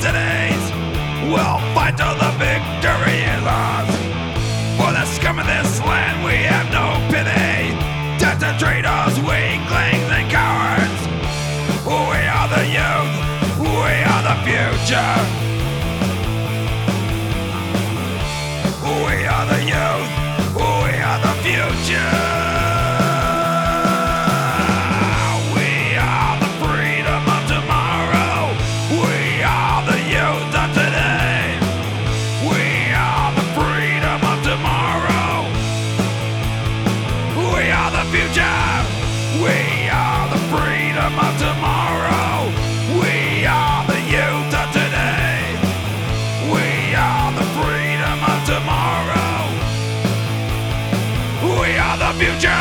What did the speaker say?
cities. We'll fight till the victory is ours. For the scum of this land, we have no pity. Death to traitors, weaklings, and cowards. We are the youth. We are the future. We are the youth. We are the future. Are the future. We are the freedom of tomorrow. We are the youth of today. We are the freedom of tomorrow. We are the future.